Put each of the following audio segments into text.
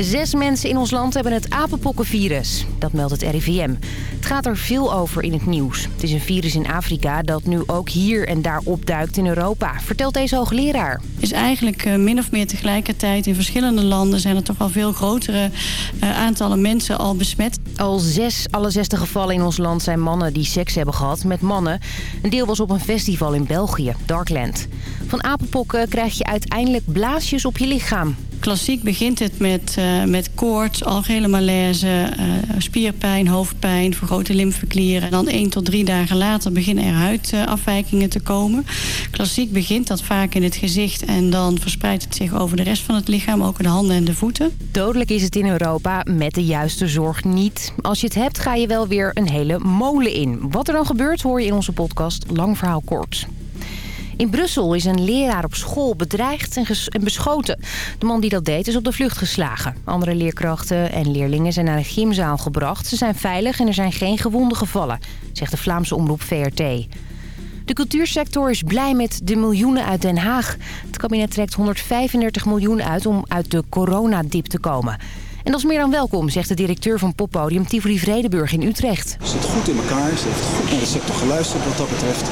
Zes mensen in ons land hebben het apenpokkenvirus. Dat meldt het RIVM. Het gaat er veel over in het nieuws. Het is een virus in Afrika dat nu ook hier en daar opduikt in Europa. Vertelt deze hoogleraar. Is eigenlijk uh, min of meer tegelijkertijd in verschillende landen... zijn er toch wel veel grotere uh, aantallen mensen al besmet. Al zes, alle zesde gevallen in ons land zijn mannen die seks hebben gehad met mannen. Een deel was op een festival in België, Darkland. Van apenpokken krijg je uiteindelijk blaasjes op je lichaam. Klassiek begint het met, uh, met koorts, algehele malaise, uh, spierpijn, hoofdpijn, vergrote lymfeklieren. En dan één tot drie dagen later beginnen er huidafwijkingen te komen. Klassiek begint dat vaak in het gezicht en dan verspreidt het zich over de rest van het lichaam, ook in de handen en de voeten. Dodelijk is het in Europa met de juiste zorg niet. Als je het hebt ga je wel weer een hele molen in. Wat er dan gebeurt hoor je in onze podcast Lang Verhaal Kort. In Brussel is een leraar op school bedreigd en, en, beschoten. De man die dat deed is op de vlucht geslagen. Andere leerkrachten en leerlingen zijn naar een gymzaal gebracht. Ze zijn veilig en er zijn geen gewonden gevallen, zegt de Vlaamse omroep VRT. De cultuursector is blij met de miljoenen uit Den Haag. Het kabinet trekt 135 miljoen uit om uit de coronadip te komen. En dat is meer dan welkom, zegt de directeur van poppodium Tivoli Vredenburg in Utrecht. Ze zit goed in elkaar, ze heeft goed naar de sector geluisterd wat dat betreft.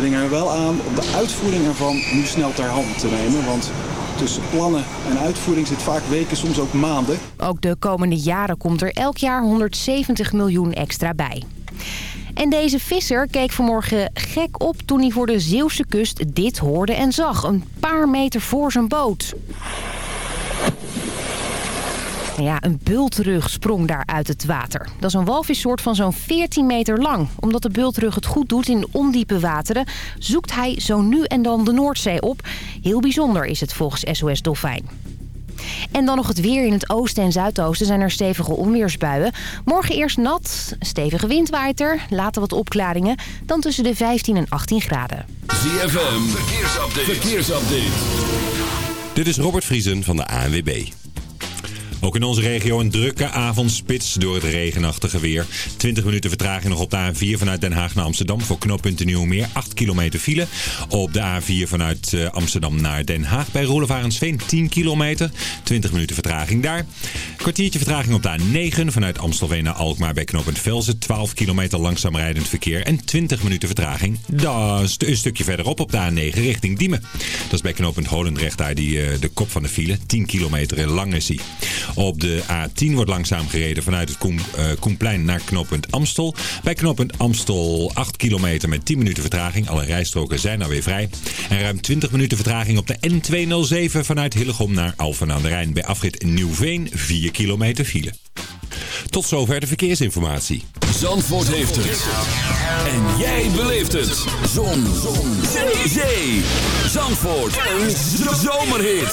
Dringen er wel aan om de uitvoering ervan nu snel ter hand te nemen. Want tussen plannen en uitvoering zit vaak weken, soms ook maanden. Ook de komende jaren komt er elk jaar 170 miljoen extra bij. En deze visser keek vanmorgen gek op toen hij voor de Zeeuwse kust dit hoorde en zag. Een paar meter voor zijn boot. Ja, een bultrug sprong daar uit het water. Dat is een walvissoort van zo'n 14 meter lang. Omdat de bultrug het goed doet in ondiepe wateren... zoekt hij zo nu en dan de Noordzee op. Heel bijzonder is het volgens SOS Dolfijn. En dan nog het weer. In het oosten en zuidoosten zijn er stevige onweersbuien. Morgen eerst nat, stevige wind waait er, later wat opklaringen. Dan tussen de 15 en 18 graden. ZFM, verkeersupdate. verkeersupdate. Dit is Robert Vriesen van de ANWB. Ook in onze regio een drukke avondspits door het regenachtige weer. 20 minuten vertraging nog op de A4 vanuit Den Haag naar Amsterdam voor knooppunt Nieuwmeer. 8 kilometer file. Op de A4 vanuit Amsterdam naar Den Haag bij Roelevarensveen 10 kilometer. 20 minuten vertraging daar. Kwartiertje vertraging op de A9 vanuit Amstelveen naar Alkmaar bij knooppunt Velzen. 12 kilometer langzaam rijdend verkeer en 20 minuten vertraging. Dat is een stukje verderop op de A9 richting Diemen. Dat is bij knooppunt Holendrecht daar die, de kop van de file. 10 kilometer lang is. Op de A10 wordt langzaam gereden vanuit het Koen, uh, Koenplein naar knooppunt Amstel. Bij knooppunt Amstel 8 kilometer met 10 minuten vertraging. Alle rijstroken zijn nou weer vrij. En ruim 20 minuten vertraging op de N207 vanuit Hillegom naar Alphen aan de Rijn. Bij afrit Nieuwveen 4 kilometer file. Tot zover de verkeersinformatie. Zandvoort heeft het. En jij beleeft het. Zon. Zon. Zee. Zandvoort. Een zomerhit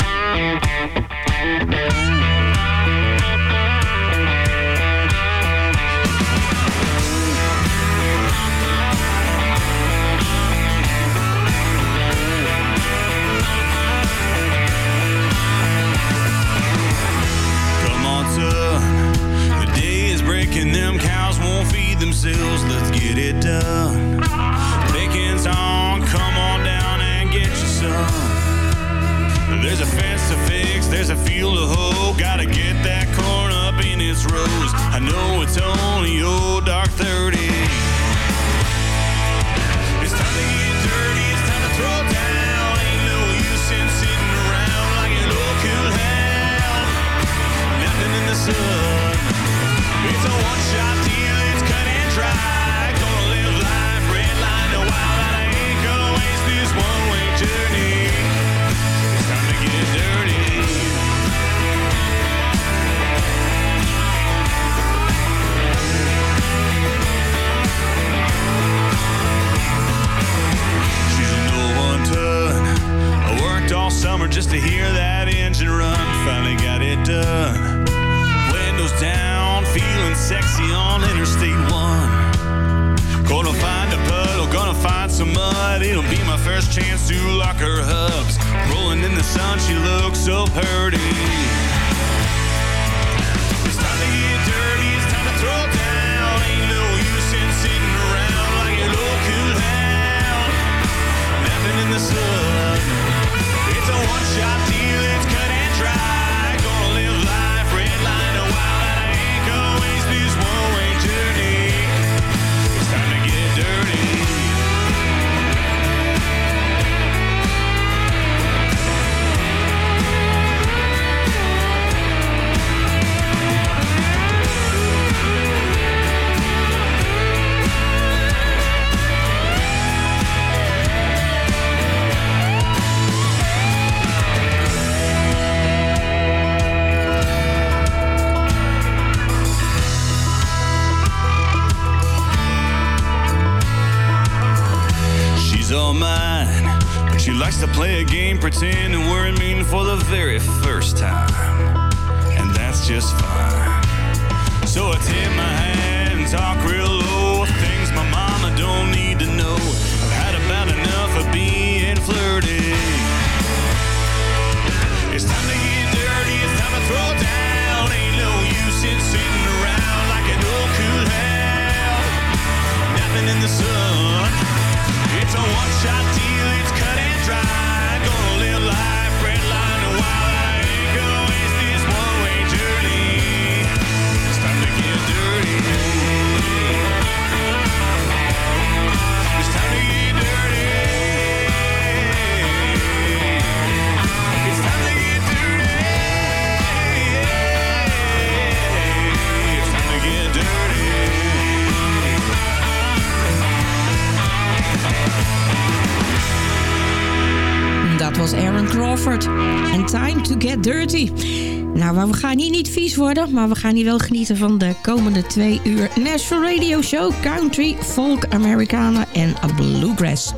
pretend Maar we gaan hier niet vies worden, maar we gaan hier wel genieten van de komende twee uur National Radio Show Country, Folk, Americana en Bluegrass.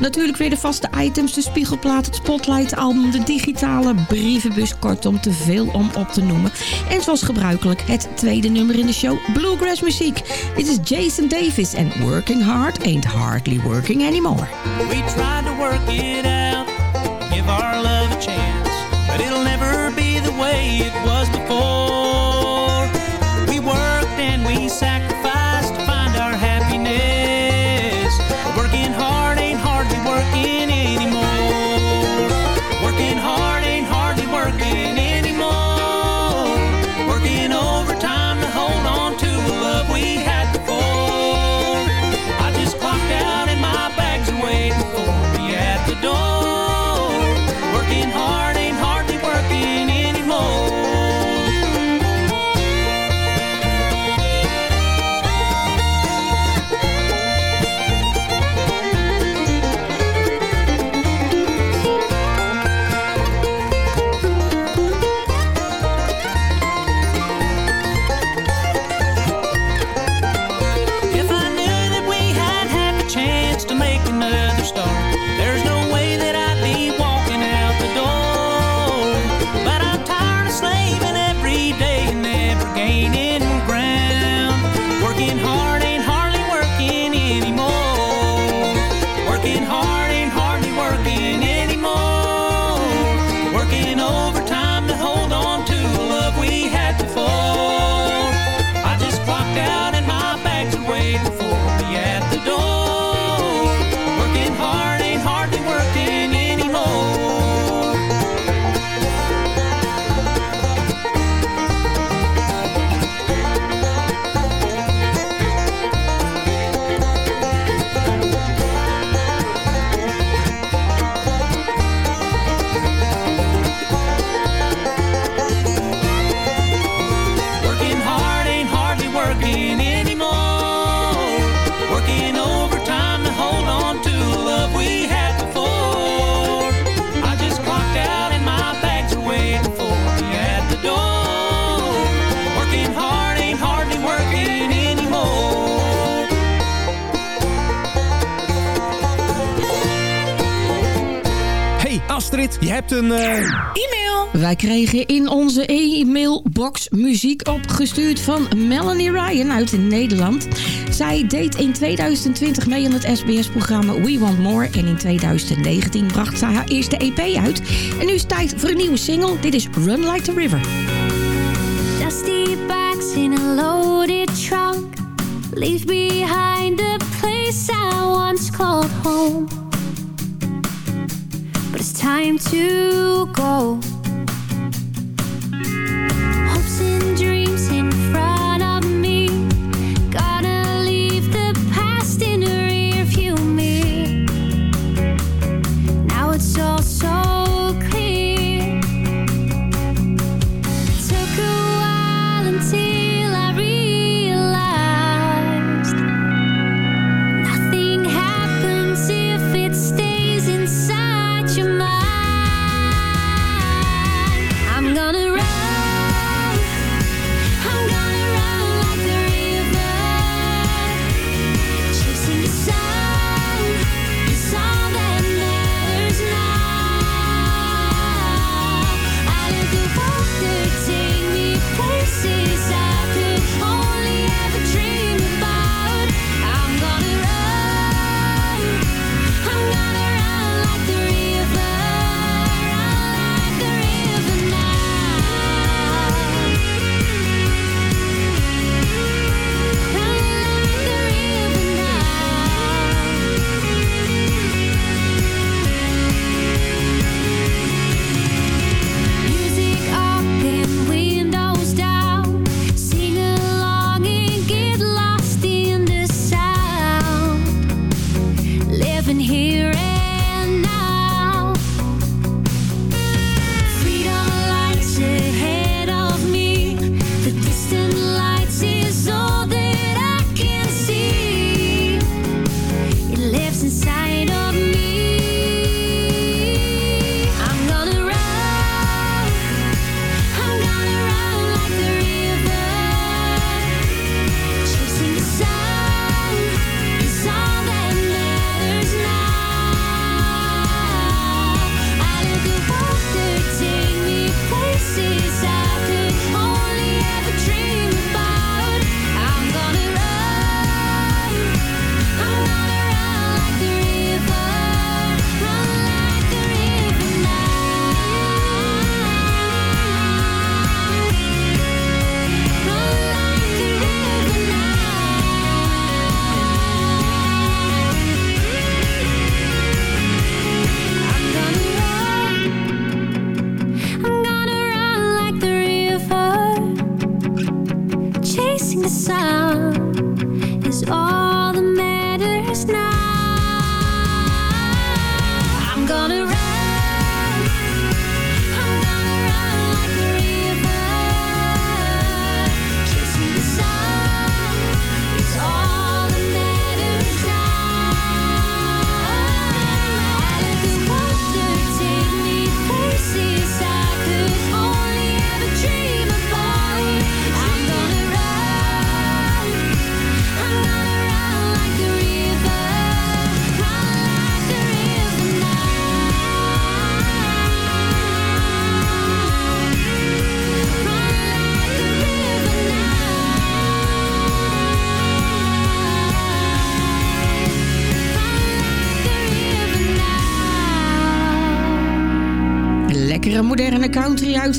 Natuurlijk weer de vaste items, de spiegelplaat, het spotlight album, de digitale brievenbus, kortom te veel om op te noemen. En zoals gebruikelijk het tweede nummer in de show, Bluegrass muziek. Dit is Jason Davis en Working Hard Ain't Hardly Working Anymore. We tried to work it out, give our love a chance, but it'll never way it was before. Astrid, je hebt een... eh, E-mail. Wij kregen in onze e-mailbox muziek opgestuurd van Melanie Ryan uit Nederland. Zij deed in 2020 mee aan het SBS-programma We Want More. En in 2019 bracht zij haar eerste EP uit. En nu is het tijd voor een nieuwe single. Dit is Run Like the River. Dusty backs in a loaded trunk Leave behind a place I once called home time to go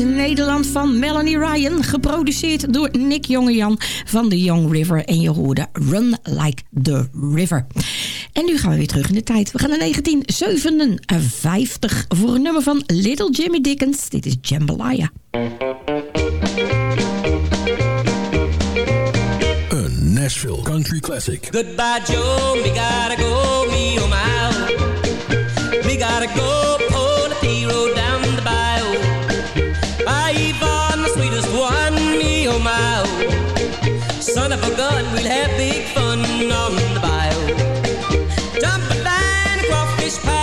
Nederland van Melanie Ryan. Geproduceerd door Nick Jongejan van The Young River. En je hoorde Run Like the River. En nu gaan we weer terug in de tijd. We gaan naar 1957 voor een nummer van Little Jimmy Dickens. Dit is Jambalaya. Een Nashville Country Classic. Goodbye, Joe. Me gotta go. Me oh my. Me gotta go. Son of a gun, we'll have big fun on the bayou. Jump a line, crawfish pie,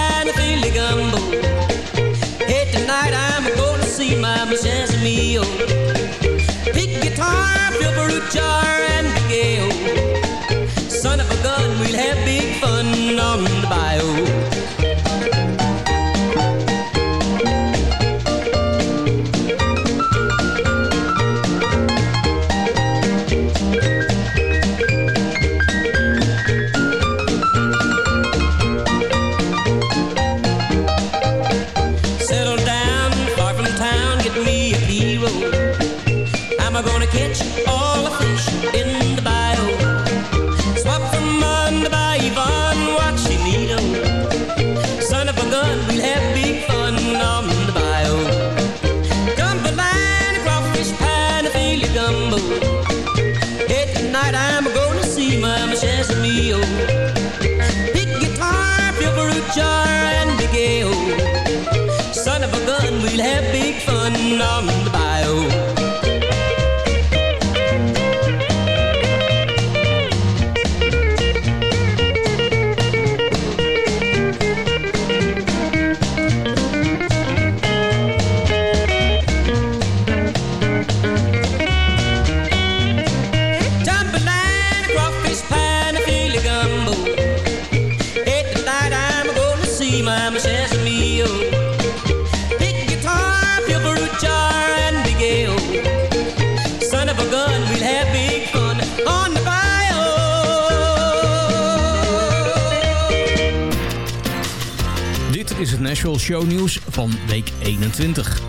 Nashville shownieuws van week 21.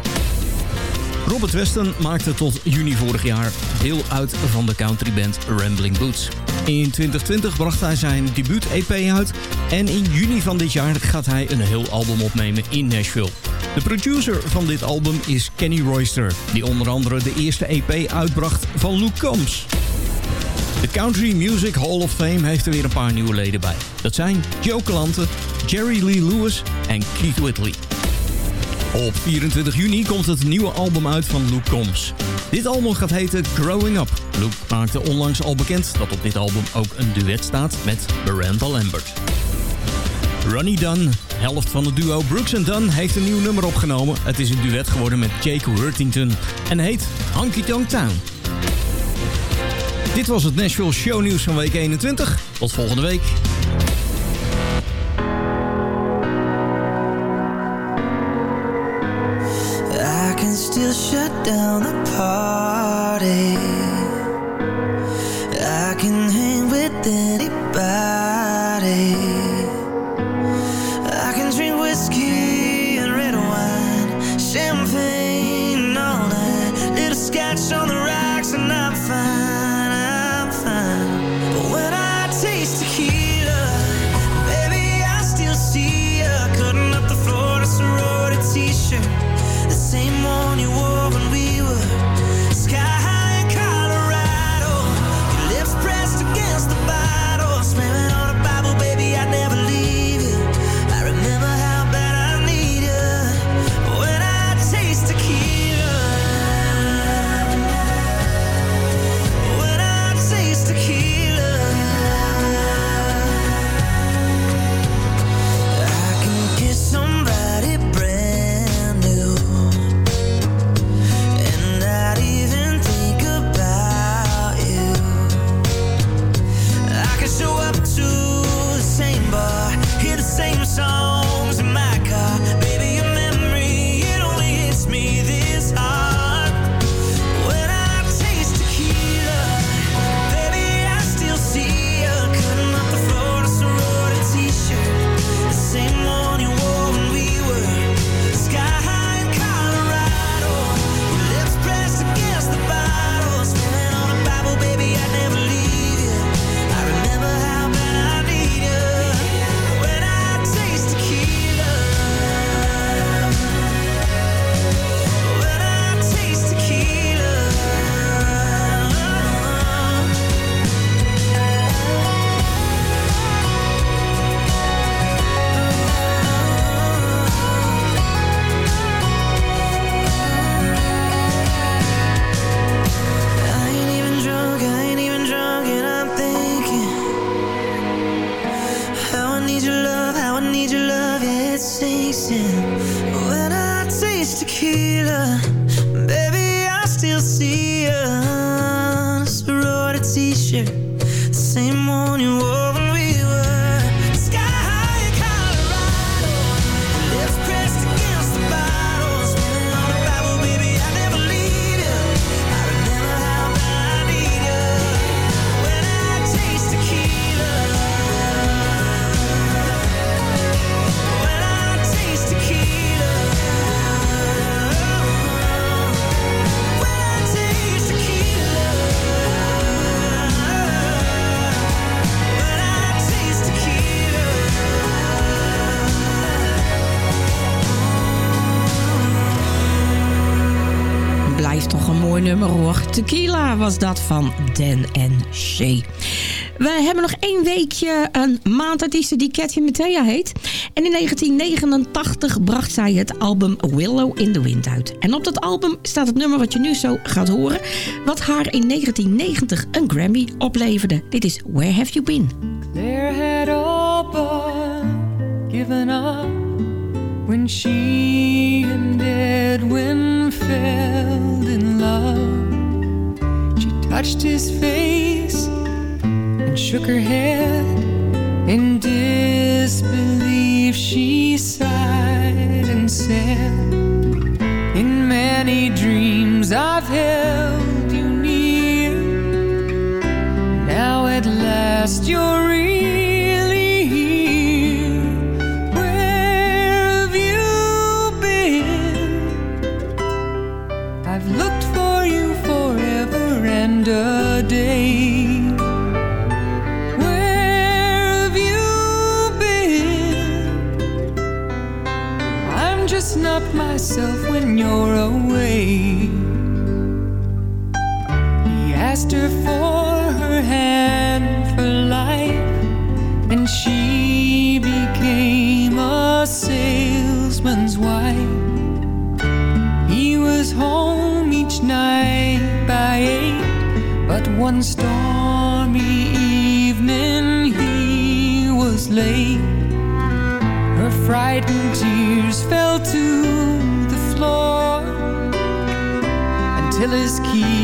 Robert Weston maakte tot juni vorig jaar deel uit van de countryband Rambling Boots. In 2020 bracht hij zijn debuut-EP uit en in juni van dit jaar gaat hij een heel album opnemen in Nashville. De producer van dit album is Kenny Royster, die onder andere de eerste EP uitbracht van Luke Combs. De Country Music Hall of Fame heeft er weer een paar nieuwe leden bij. Dat zijn Joe Klanten Jerry Lee Lewis en Keith Whitley. Op 24 juni komt het nieuwe album uit van Luke Combs. Dit album gaat heten Growing Up. Luke maakte onlangs al bekend dat op dit album ook een duet staat met Miranda Lambert. Ronnie Dunn, helft van het duo Brooks Dunn, heeft een nieuw nummer opgenomen. Het is een duet geworden met Jake Worthington en heet Hunky Tonk Town. Dit was het Nashville Show Nieuws van week 21. Tot volgende week. i can hang with it Tequila was dat van Dan en Shay. We hebben nog één weekje een maandartiesten die Cathy Mattea heet. En in 1989 bracht zij het album Willow in the Wind uit. En op dat album staat het nummer wat je nu zo gaat horen... wat haar in 1990 een Grammy opleverde. Dit is Where Have You Been? Claire had all but given up When she and Edwin fell in love Touched his face and shook her head in disbelief. She sighed and said, In many dreams I've held you near. Now at last you're really one stormy evening he was late. Her frightened tears fell to the floor until his key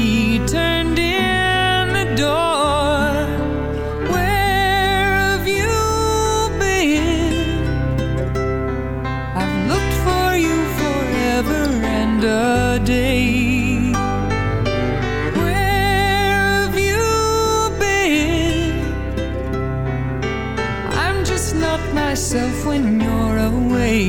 just not myself when you're away.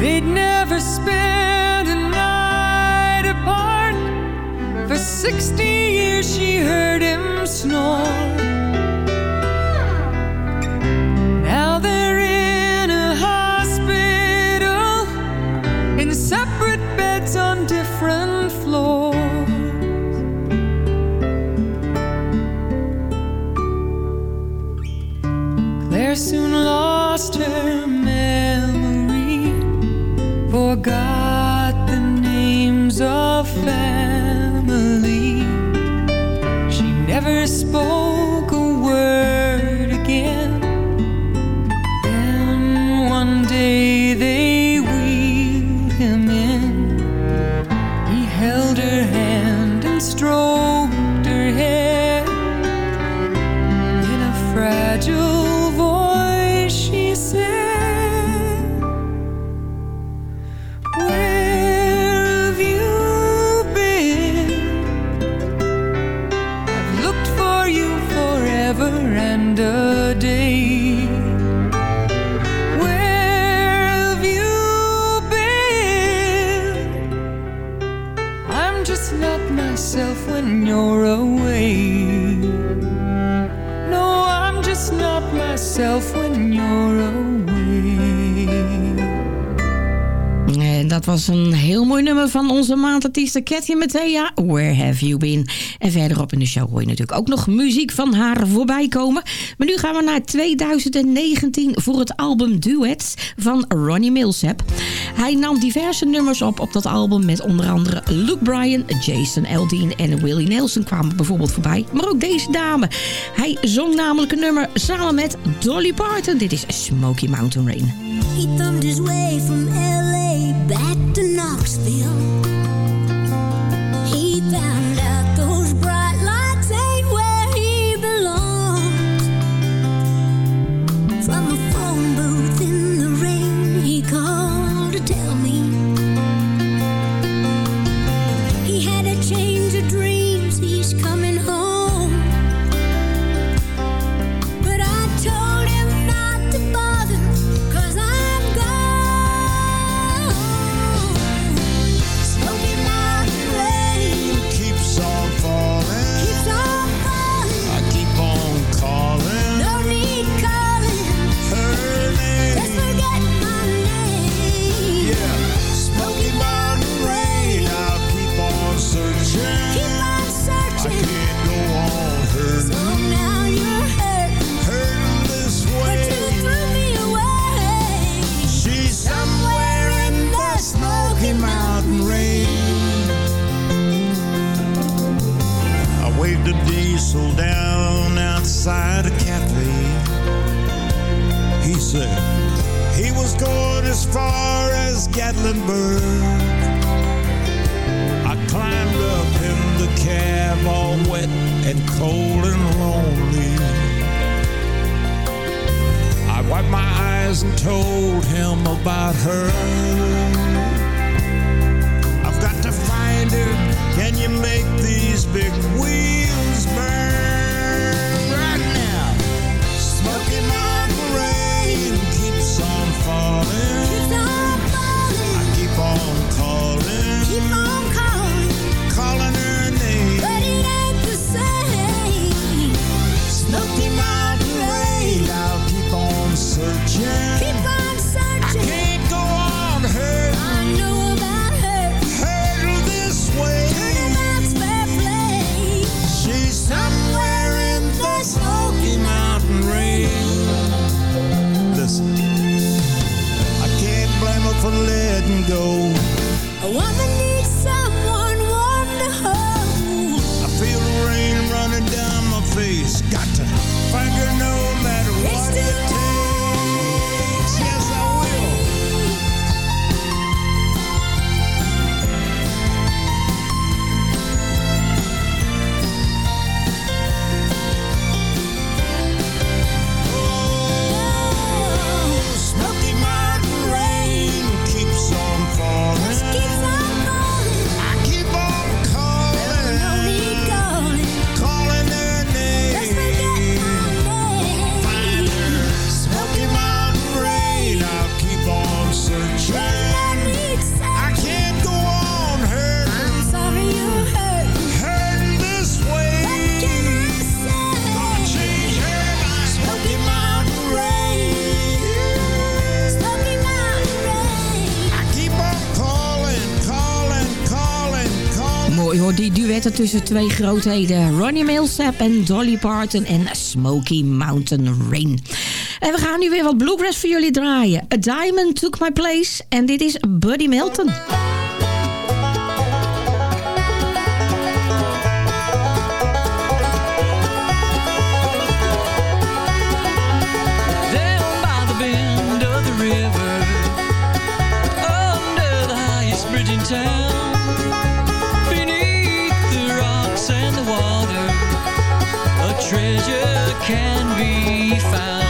They'd never spend a night apart. For 60 years she heard him snore. Was een heel mooi nummer van onze maandartieste Cathy Mattea. Where have you been? En verderop in de show hoor je natuurlijk ook nog muziek van haar voorbij komen. Maar nu gaan we naar 2019 voor het album Duets van Ronnie Millsap. Hij nam diverse nummers op op dat album met onder andere Luke Bryan, Jason Aldean en Willie Nelson kwamen bijvoorbeeld voorbij. Maar ook deze dame. Hij zong namelijk een nummer samen met Dolly Parton. Dit is Smoky Mountain Rain. He thumbed his way from LA back to Knoxville. as far as Gatlinburg. I climbed up in the cab, all wet and cold and lonely. I wiped my eyes and told him about her. tussen twee grootheden. Ronnie Millsap en Dolly Parton en Smoky Mountain Rain. En we gaan nu weer wat bluegrass voor jullie draaien. A Diamond Took My Place en dit is Buddy Milton. can be found.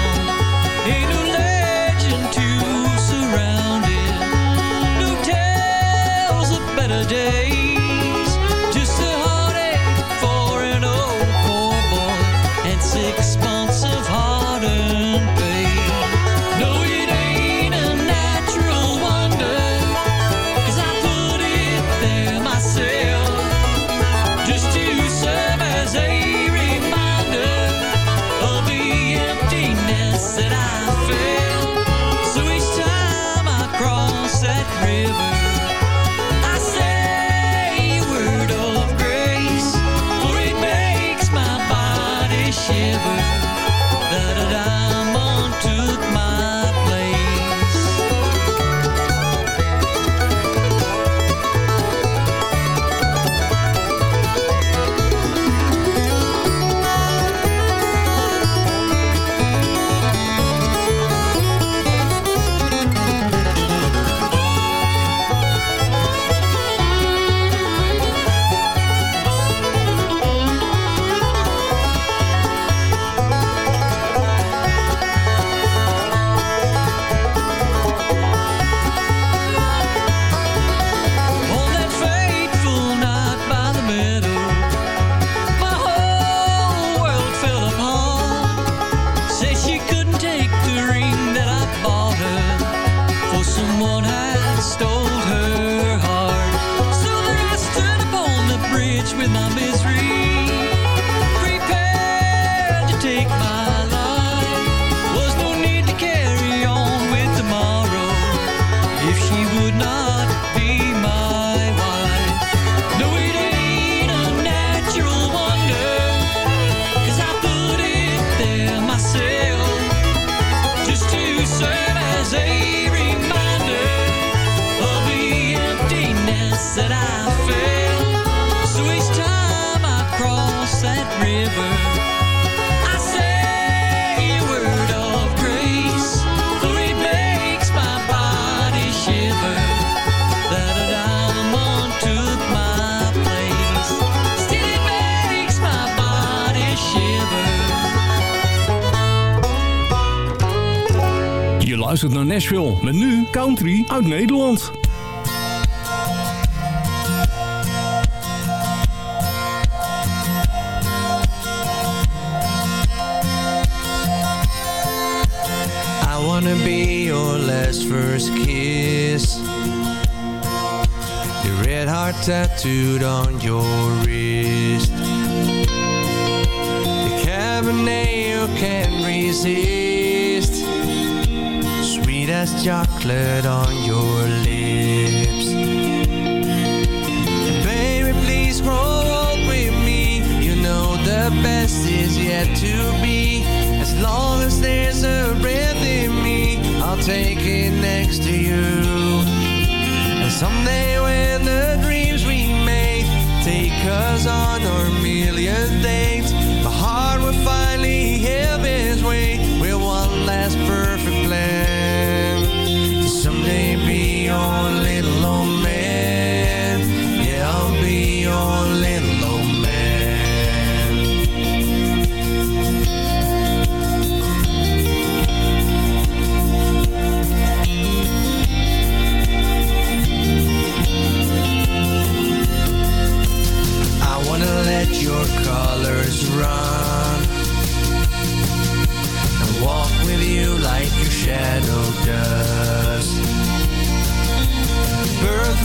Country uit Nederland. I wanna be your last first kiss. Your red heart tattooed on your wrist. Chocolate on your lips. Baby, please old with me. You know the best is yet to be. As long as there's a breath in me, I'll take it next to you. And someday when the dreams we made take us on our millionth date,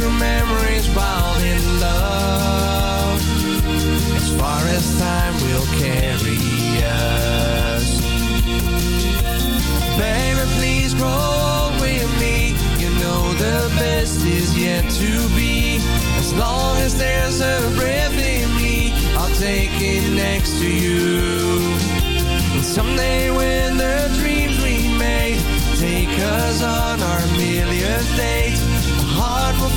through memories wild in love, as far as time will carry us. Baby, please grow old with me. You know the best is yet to be. As long as there's a breath in me, I'll take it next to you. And someday when the dreams we made take us on our millionth will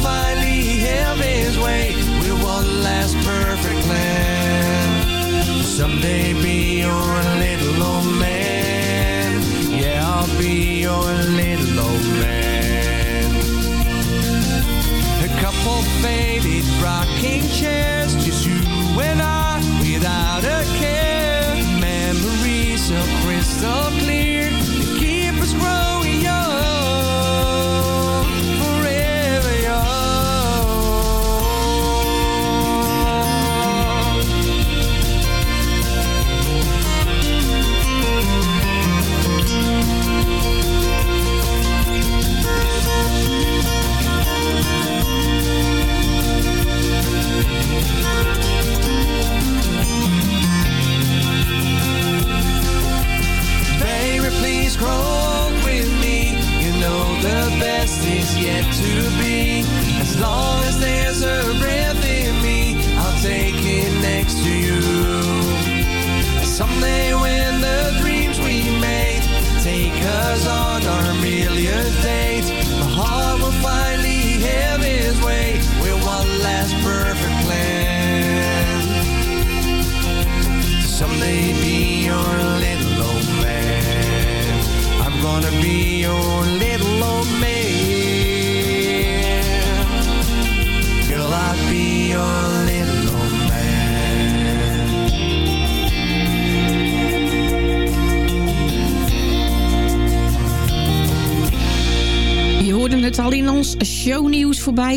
finally have its way with one last perfect plan. Someday be your little old man. Yeah, I'll be your little old man. A couple faded rocking chairs, just you and I, without a care. Memories so crystal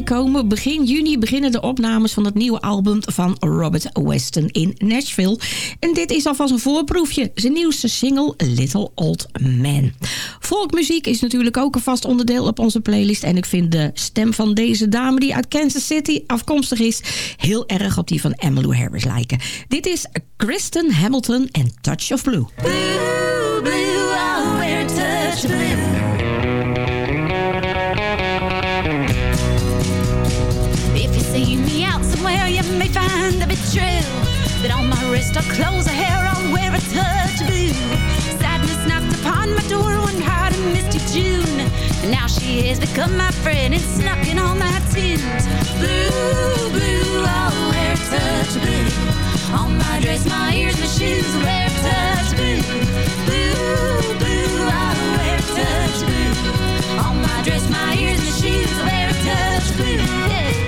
komen. Begin juni beginnen de opnames van het nieuwe album van Robert Weston in Nashville. En dit is alvast een voorproefje. Zijn nieuwste single Little Old Man. Volkmuziek is natuurlijk ook een vast onderdeel op onze playlist. En ik vind de stem van deze dame die uit Kansas City afkomstig is... heel erg op die van Emmylou Harris lijken. Dit is Kristen Hamilton en Touch of Blue. Blue, blue, wear touch of blue. to close her hair I'll wear a touch blue. Sadness knocked upon my door one hot and misty June. And now she has become my friend and snuck in all my tunes. Blue, blue, I'll wear a touch blue. On my dress, my ears, my shoes, where a touch blue. Blue, blue, oh, where a touch blue. On my dress, my ears, my shoes, where a touch blue. Yeah.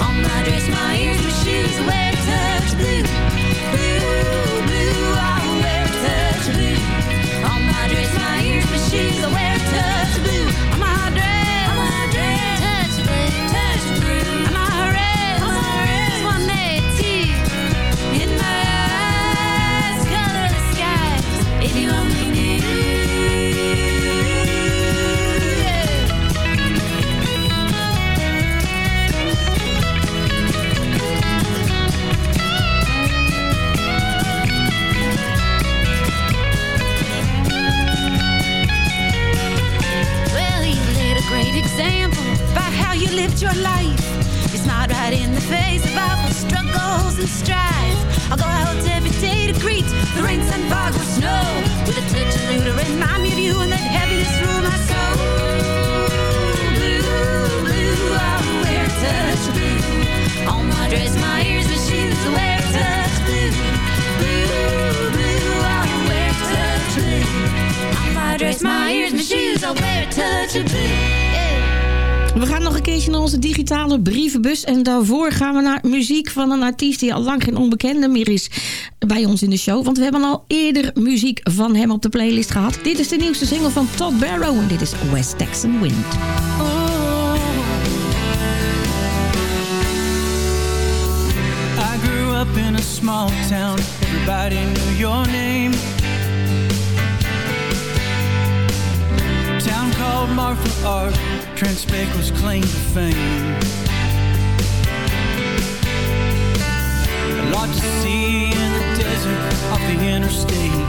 On my dress, my ears, my shoes, I'll wear touch blue. Blue, blue, I'll wear touch blue. On my dress, my ears, my shoes, I wear touch blue. On my dress, lived your life. You smiled right in the face of awful struggles and strife. I'll go out every day to greet the rain, sun, fog, or snow with a touch of remind me of you and that heaviness rule my soul. Naar onze digitale brievenbus. En daarvoor gaan we naar muziek van een artiest die al lang geen onbekende meer is bij ons in de show. Want we hebben al eerder muziek van hem op de playlist gehad. Dit is de nieuwste single van Todd Barrow en dit is West Texan Wind. I grew up in a small town, everybody knew your name. Town called Trent Spake's claim to fame. A lot to see in the desert off the interstate.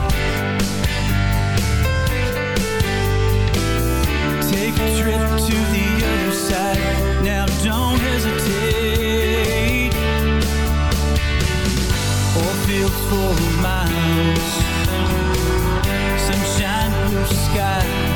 Take a trip to the other side, now don't hesitate. Four fields for miles Sunshine, blue skies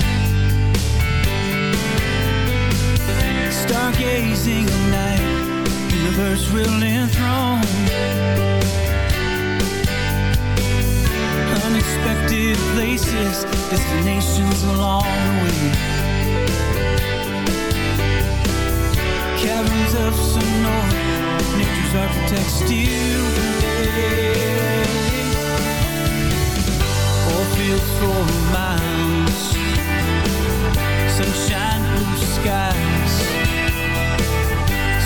Stargazing at night, universe will enthroned. Unexpected places, destinations along the way. Caverns of Sonora, nature's architects still today. Four fields for miles, sunshine, blue skies,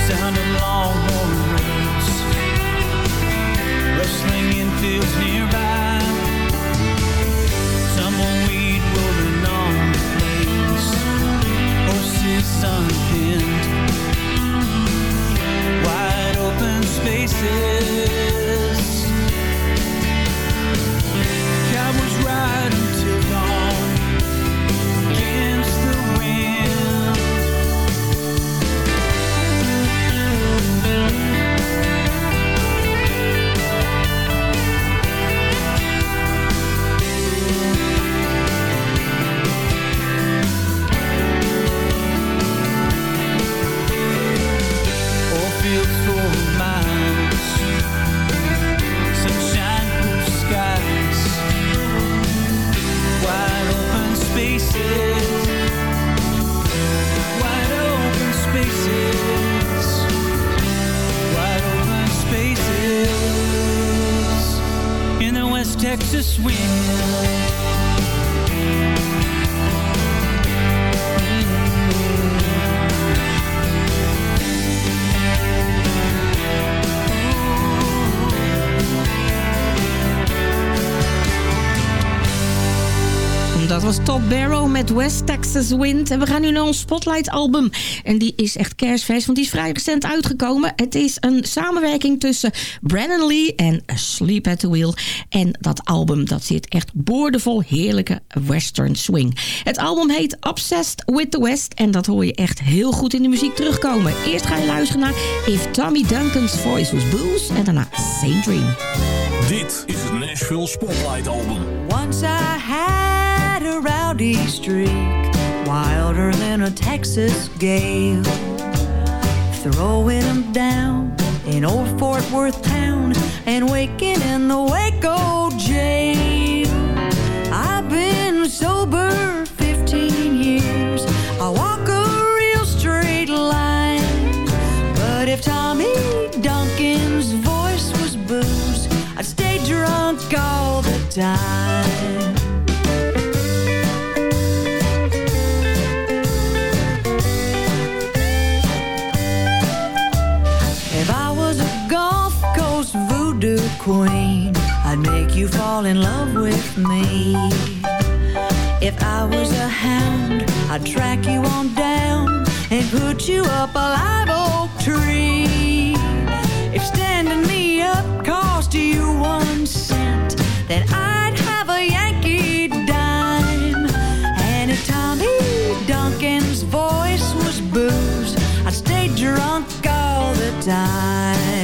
sound of longhorn herds, rustling in fields nearby. Tumbleweed rolling on the plains, horses unpinned, wide open spaces. Cowboys ride until dawn against the wind. Wide open spaces. Wide open spaces. In the West Texas wind dat was Top Barrow met West Texas Wind. En we gaan nu naar ons Spotlight album. En die is echt kerstvers, want die is vrij recent uitgekomen. Het is een samenwerking tussen Brandon Lee en Sleep at the Wheel. En dat album, dat zit echt boordevol heerlijke western swing. Het album heet Obsessed with the West. En dat hoor je echt heel goed in de muziek terugkomen. Eerst ga je luisteren naar If Tommy Duncan's Voice Was Blues. En daarna Same Dream. Dit is het Nashville Spotlight Album. Once I had rowdy streak, wilder than a Texas gale. Throwing 'em down in old Fort Worth town and waking in the Waco jail. I've been sober 15 years. I walk a real straight line. But if Tommy Duncan's voice was booze, I'd stay drunk all the time. Queen, I'd make you fall in love with me. If I was a hound, I'd track you on down and put you up a live oak tree. If standing me up cost you one cent, then I'd have a Yankee dime. And if Tommy Duncan's voice was booze, I'd stay drunk all the time.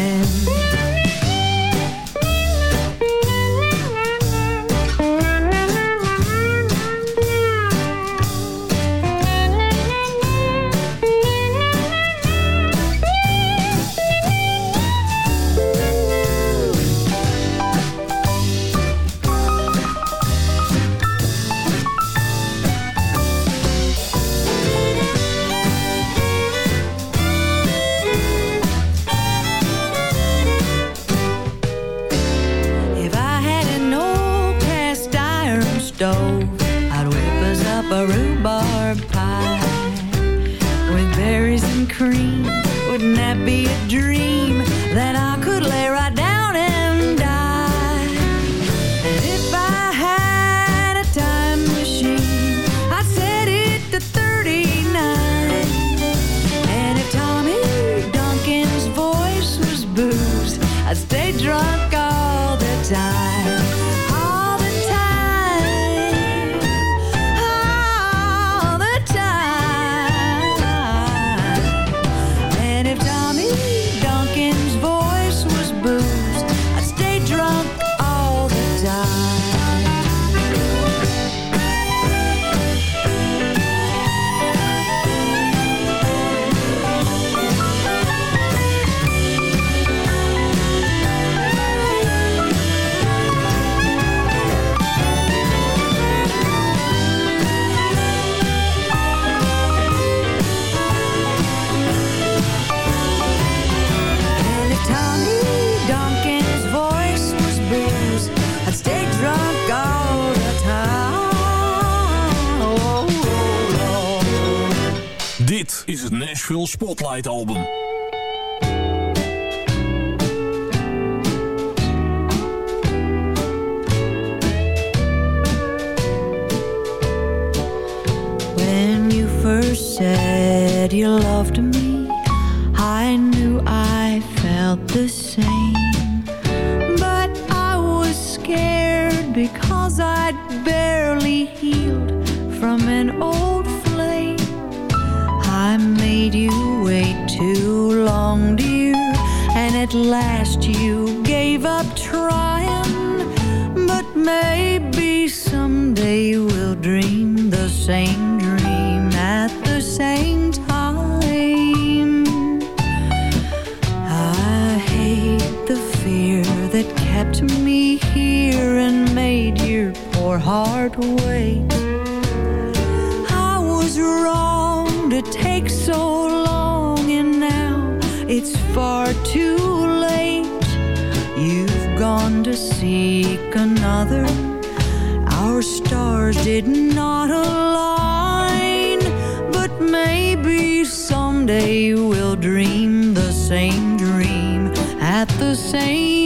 Album. When you first said you loved me, I knew I felt the same. But I was scared because I'd barely at last you gave up trying. But maybe someday we'll dream the same dream at the same time. I hate the fear that kept me here and made your poor heart wait. I was wrong to take so long, and now it's far seek another. Our stars did not align, but maybe someday we'll dream the same dream at the same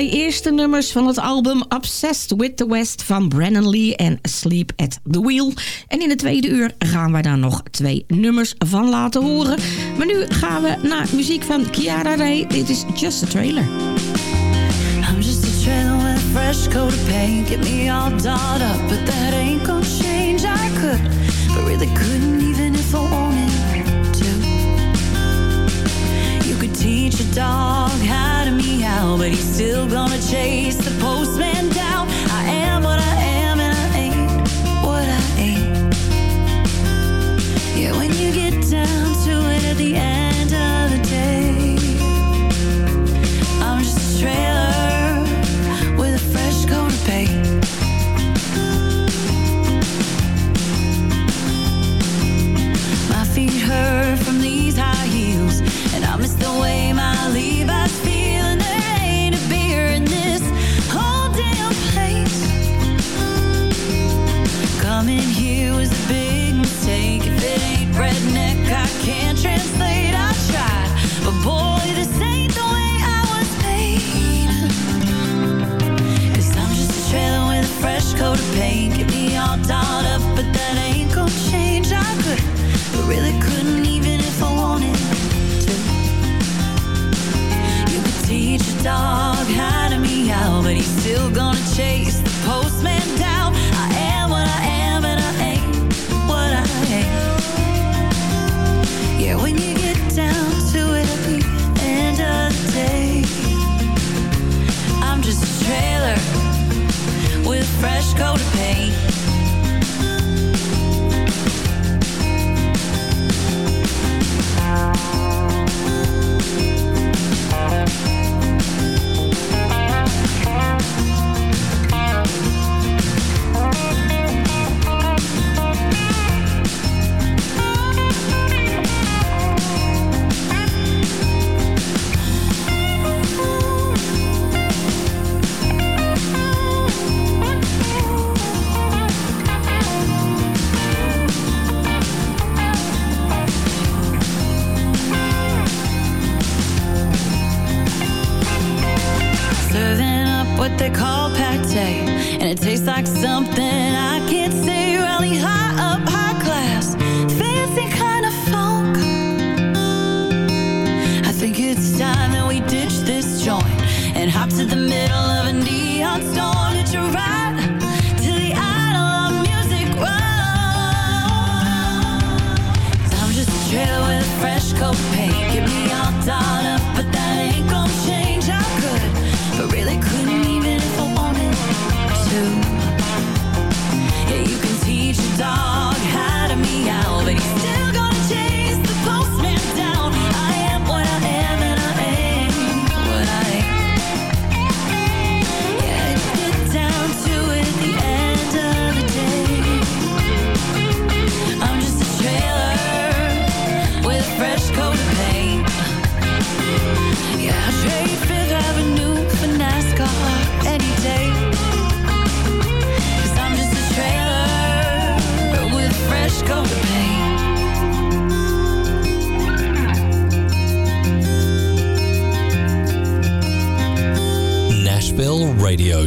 twee eerste nummers van het album Obsessed with the West van Brennan Lee en Sleep at the Wheel. En in de tweede uur gaan we daar nog twee nummers van laten horen. Maar nu gaan we naar muziek van Kiara Ray. Dit is Just a Trailer. I'm just a trailer with a fresh coat of paint. Get me all dolled up, but that ain't gonna change. I could, but really couldn't even if I wanted to. You could teach a dog. but he's still gonna chase the postman down. I am what I am, and I ain't what I ain't. Yeah, when you get down to it at the end.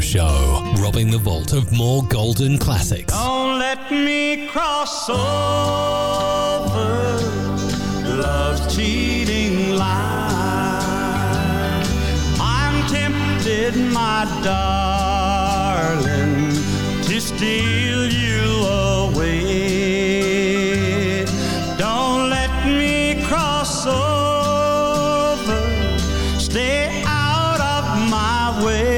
Show, robbing the vault of more golden classics. Don't let me cross over love's cheating line. I'm tempted, my darling, to steal you away. Don't let me cross over. Stay out of my way.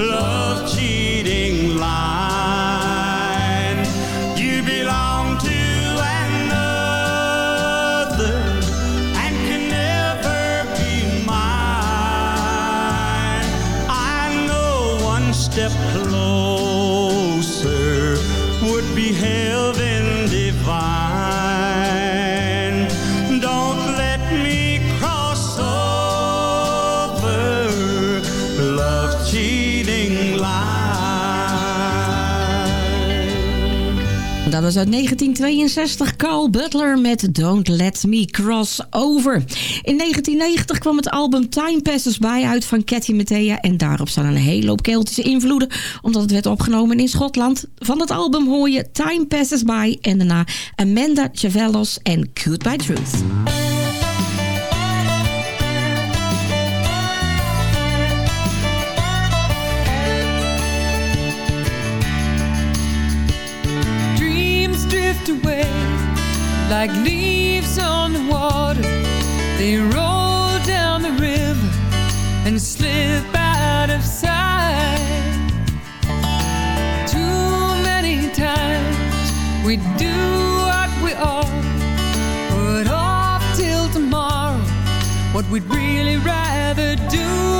love. Dat was uit 1962 Carl Butler met Don't Let Me Cross Over. In 1990 kwam het album Time Passes By uit van Cathy Mattea. En daarop staan een hele hoop Keltische invloeden. Omdat het werd opgenomen in Schotland. Van het album hoor je Time Passes By. En daarna Amanda Chavelos en Goodbye Truth. Away like leaves on the water. They roll down the river and slip out of sight. Too many times we do what we ought, put off till tomorrow what we'd really rather do